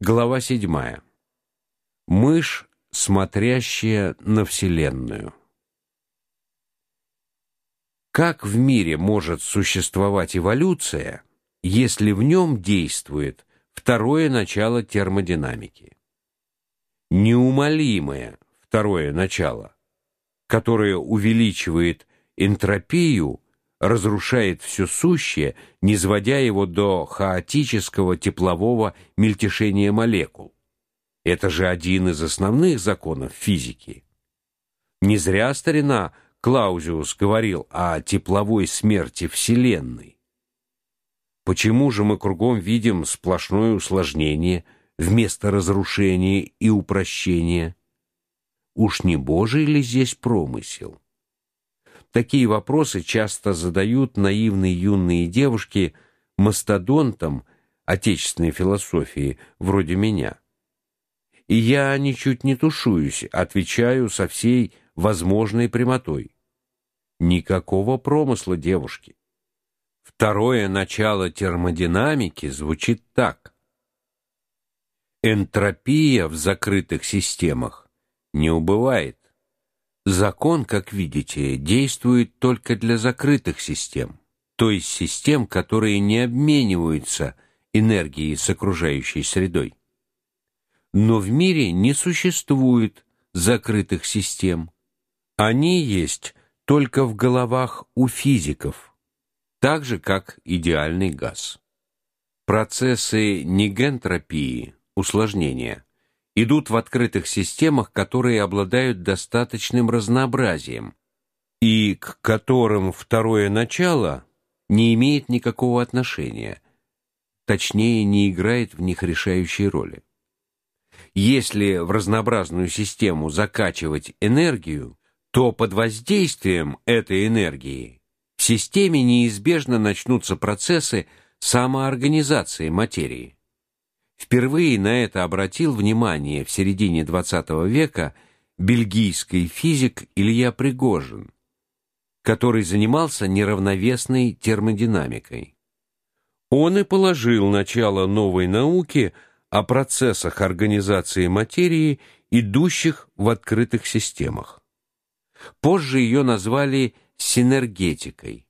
Глава 7. Мышь, смотрящая на вселенную. Как в мире может существовать эволюция, если в нем действует второе начало термодинамики? Неумолимое второе начало, которое увеличивает энтропию разрушает все сущее, не сводя его до хаотического теплового мельтешения молекул. Это же один из основных законов физики. Не зря старина Клаузиус говорил о тепловой смерти Вселенной. Почему же мы кругом видим сплошное усложнение вместо разрушения и упрощения? Уж не Божий ли здесь промысел? Такие вопросы часто задают наивные юные девушки мастодонтам отечественной философии, вроде меня. И я ничуть не тушуюсь, отвечаю со всей возможной прямотой. Никакого промысла, девушки. Второе начало термодинамики звучит так: энтропия в закрытых системах не убывает. Закон, как видите, действует только для закрытых систем, то есть систем, которые не обмениваются энергией с окружающей средой. Но в мире не существует закрытых систем. Они есть только в головах у физиков, так же как идеальный газ. Процессы негентропии, усложнения идут в открытых системах, которые обладают достаточным разнообразием и к которым второе начало не имеет никакого отношения, точнее, не играет в них решающей роли. Если в разнообразную систему закачивать энергию, то под воздействием этой энергии в системе неизбежно начнутся процессы самоорганизации материи. Впервые на это обратил внимание в середине XX века бельгийский физик Илья Пригожин, который занимался неравновесной термодинамикой. Он и положил начало новой науки о процессах организации материи, идущих в открытых системах. Позже ее назвали синергетикой,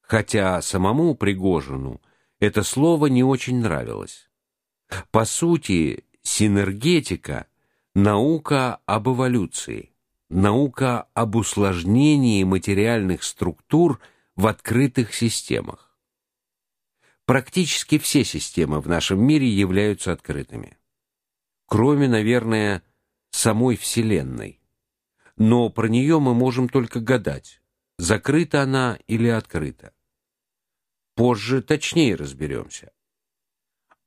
хотя самому Пригожину это слово не очень нравилось. По сути, синергетика наука об эволюции, наука об усложнении материальных структур в открытых системах. Практически все системы в нашем мире являются открытыми. Кроме, наверное, самой Вселенной. Но про нее мы можем только гадать, закрыта она или открыта. Позже точнее разберемся.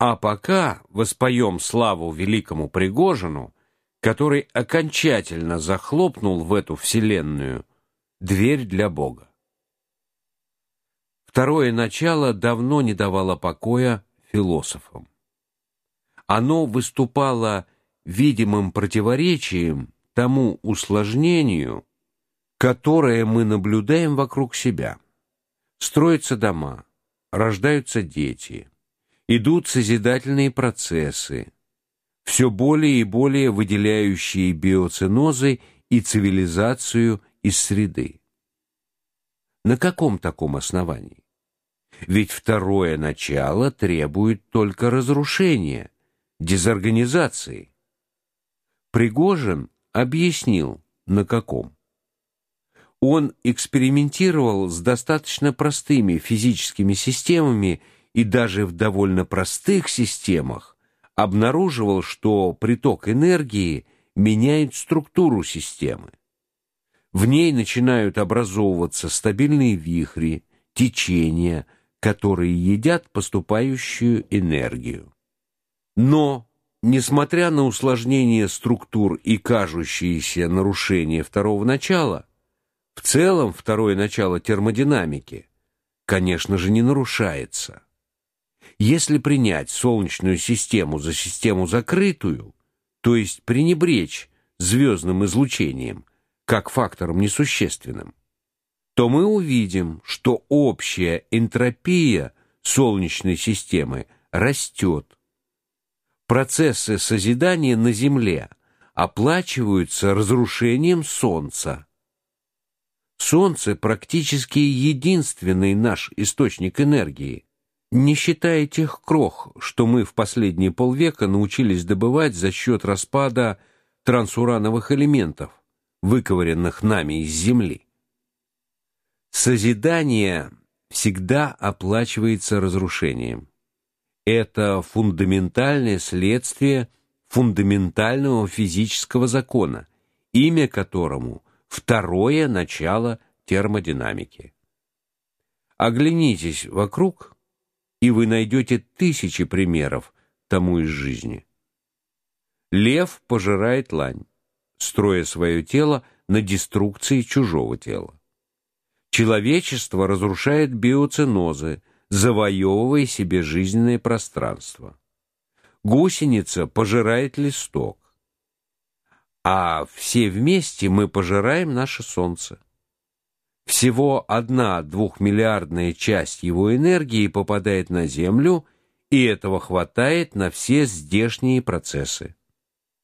А пока воспоем славу великому Пригожину, который окончательно захлопнул в эту вселенную дверь для Бога. Второе начало давно не давало покоя философам. Оно выступало видимым противоречием тому усложнению, которое мы наблюдаем вокруг себя. Строятся дома, рождаются дети, идут созидательные процессы, все более и более выделяющие биоценозы и цивилизацию из среды. На каком таком основании? Ведь второе начало требует только разрушения, дезорганизации. Пригожин объяснил, на каком. Он экспериментировал с достаточно простыми физическими системами и даже в довольно простых системах обнаруживал, что приток энергии меняет структуру системы. В ней начинают образовываться стабильные вихри, течения, которые едят поступающую энергию. Но, несмотря на усложнение структур и кажущиеся нарушения второго начала, в целом второе начало термодинамики, конечно же, не нарушается. Если принять солнечную систему за систему закрытую, то есть пренебречь звездным излучением как фактором несущественным, то мы увидим, что общая энтропия солнечной системы растет. Процессы созидания на Земле оплачиваются разрушением Солнца. Солнце практически единственный наш источник энергии, не считая тех крох, что мы в последние полвека научились добывать за счет распада трансурановых элементов, выковыренных нами из земли. Созидание всегда оплачивается разрушением. Это фундаментальное следствие фундаментального физического закона, имя которому второе начало термодинамики. Оглянитесь вокруг, и вы найдете тысячи примеров тому из жизни. Лев пожирает лань, строя свое тело на деструкции чужого тела. Человечество разрушает биоценозы, завоевывая себе жизненное пространство. Гусеница пожирает листок, а все вместе мы пожираем наше солнце. Всего одна двухмиллиардная часть его энергии попадает на Землю, и этого хватает на все здешние процессы.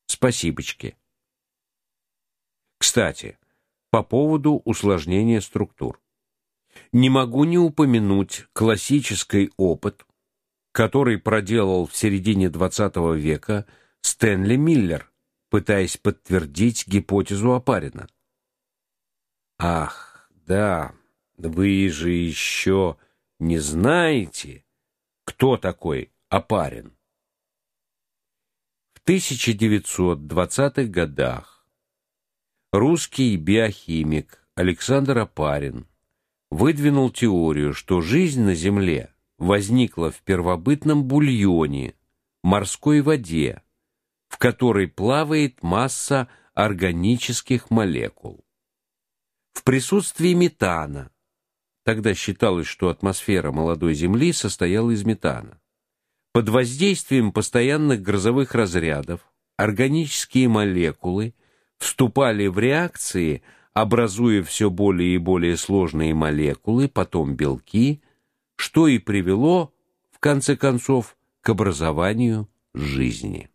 Спасибочки. Кстати, по поводу усложнения структур. Не могу не упомянуть классический опыт, который проделал в середине XX века Стэнли Миллер, пытаясь подтвердить гипотезу Опарина. Ах, да, вы же еще не знаете, кто такой Опарин. В 1920-х годах русский биохимик Александр Опарин выдвинул теорию, что жизнь на Земле возникла в первобытном бульоне, морской воде, в которой плавает масса органических молекул. В присутствии метана, тогда считалось, что атмосфера молодой Земли состояла из метана, под воздействием постоянных грозовых разрядов органические молекулы вступали в реакции, образуя все более и более сложные молекулы, потом белки, что и привело в конце концов к образованию жизни.